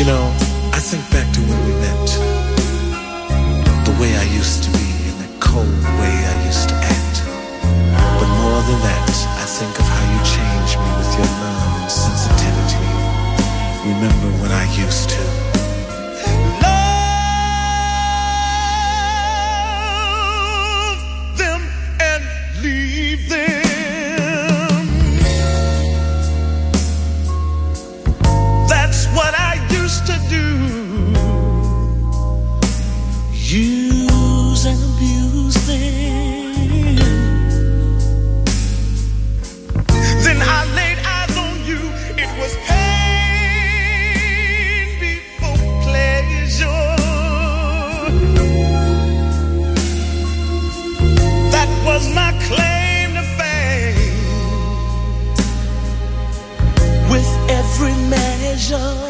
You know, I think back to when we met, the way I used to be, and the cold way I used to act. But more than that, I think of how you changed me with your love and sensitivity. Remember when I used to. Jean.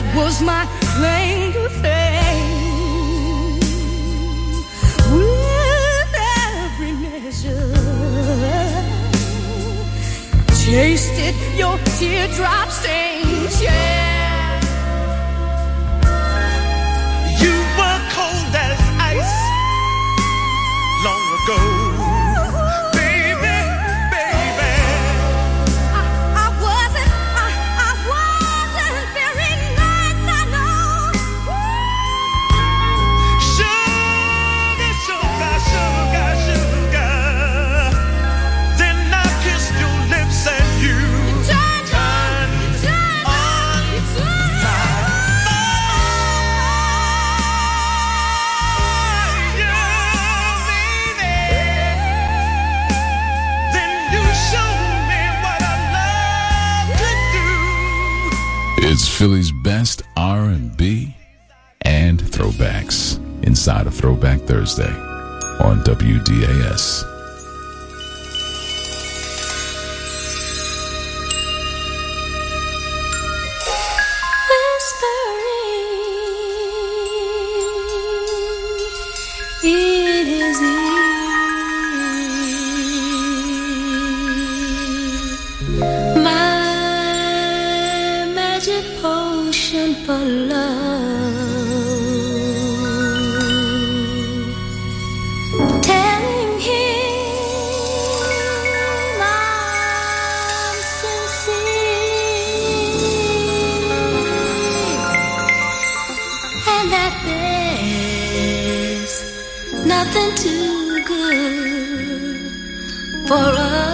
that was my claim to fame. With every measure, tasted your teardrop stains. Yeah. Inside of Throwback Thursday on WDAS. Nothing too good for us.